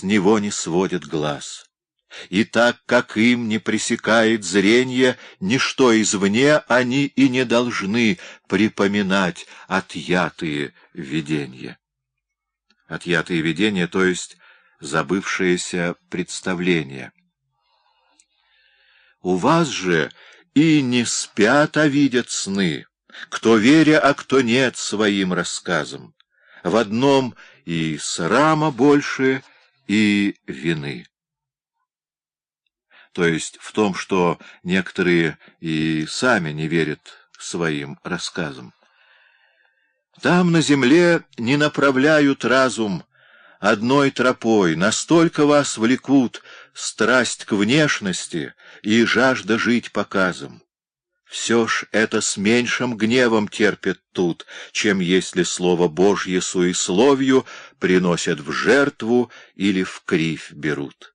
с него не сводит глаз. И так как им не пресекает зрение, ничто извне они и не должны припоминать отъятые видения. Отъятые видения, то есть забывшееся представление. У вас же и не спят, а видят сны, кто веря, а кто нет своим рассказам. В одном и срама больше, и вины. То есть в том, что некоторые и сами не верят своим рассказам. Там на земле не направляют разум одной тропой, настолько вас влекут страсть к внешности и жажда жить показом. Все ж это с меньшим гневом терпят тут, чем если слово Божье суесловию приносят в жертву или в кривь берут.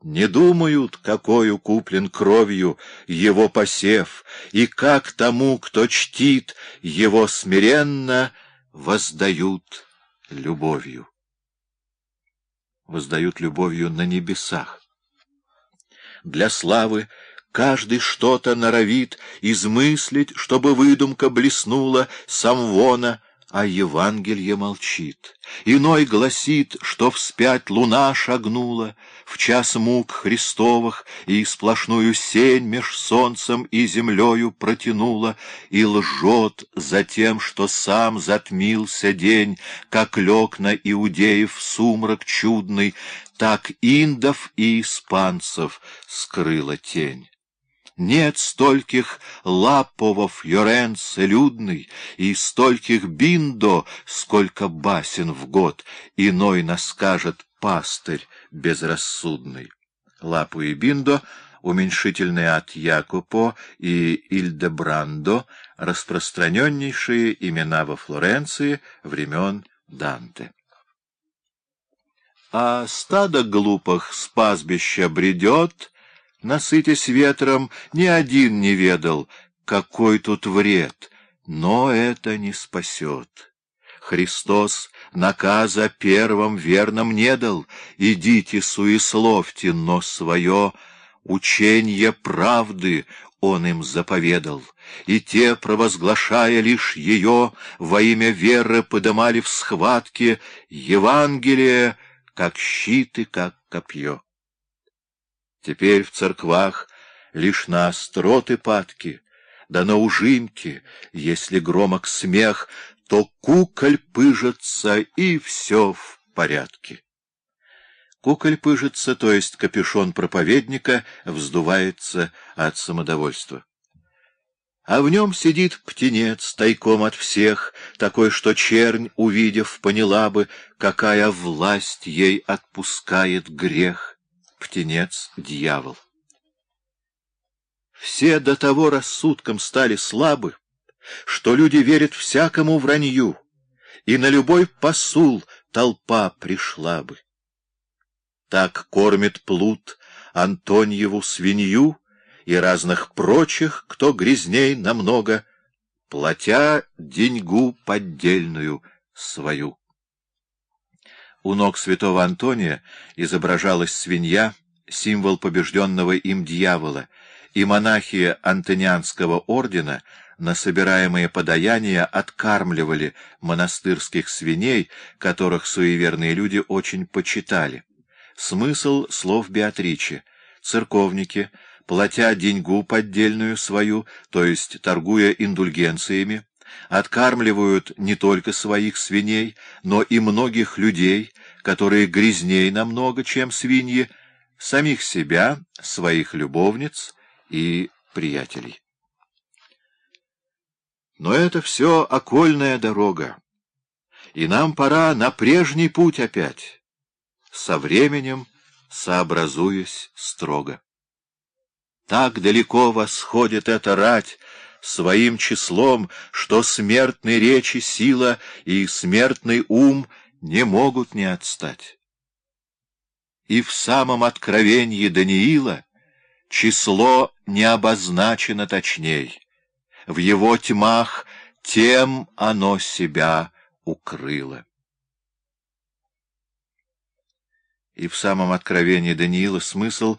Не думают, какою куплен кровью его посев, и как тому, кто чтит его смиренно, воздают любовью. Воздают любовью на небесах. Для славы Каждый что-то норовит измыслить, чтобы выдумка блеснула самвона, а Евангелие молчит. Иной гласит, что вспять луна шагнула в час мук Христовых и сплошную сень меж солнцем и землею протянула, и лжет за тем, что сам затмился день, как лег на иудеев сумрак чудный, так индов и испанцев скрыла тень. Нет стольких лаповов Йоренце людный и стольких биндо, сколько басен в год, иной наскажет пастырь безрассудный. Лапу и биндо — уменьшительные от Якупо и Ильдебрандо, распространеннейшие имена во Флоренции времен Данте. А стадо глупых с пастбища бредет — насытясь ветром, ни один не ведал, какой тут вред, но это не спасет. Христос наказа первым верным не дал, идите суесловьте, но свое учение правды он им заповедал, и те, провозглашая лишь ее, во имя веры подымали в схватке Евангелие, как щит и как копье. Теперь в церквах лишь на остроты падки, да на ужимки, если громок смех, то куколь пыжится, и все в порядке. Куколь пыжится, то есть капюшон проповедника, вздувается от самодовольства. А в нем сидит птенец тайком от всех, такой, что чернь, увидев, поняла бы, какая власть ей отпускает грех птенец — дьявол. Все до того рассудком стали слабы, что люди верят всякому вранью, и на любой посул толпа пришла бы. Так кормит плут Антоньеву свинью и разных прочих, кто грязней намного, платя деньгу поддельную свою. У ног святого Антония изображалась свинья, символ побежденного им дьявола, и монахи Антонианского ордена на собираемые подаяния откармливали монастырских свиней, которых суеверные люди очень почитали. Смысл слов Беатричи. Церковники, платя деньгу поддельную свою, то есть торгуя индульгенциями, откармливают не только своих свиней, но и многих людей, которые грязней намного, чем свиньи, самих себя, своих любовниц и приятелей. Но это все окольная дорога, и нам пора на прежний путь опять, со временем сообразуясь строго. Так далеко восходит эта рать, своим числом, что смертной речи сила и смертный ум не могут не отстать. И в самом откровении Даниила число не обозначено точней. В его тьмах тем оно себя укрыло. и в самом откровении Даниила смысл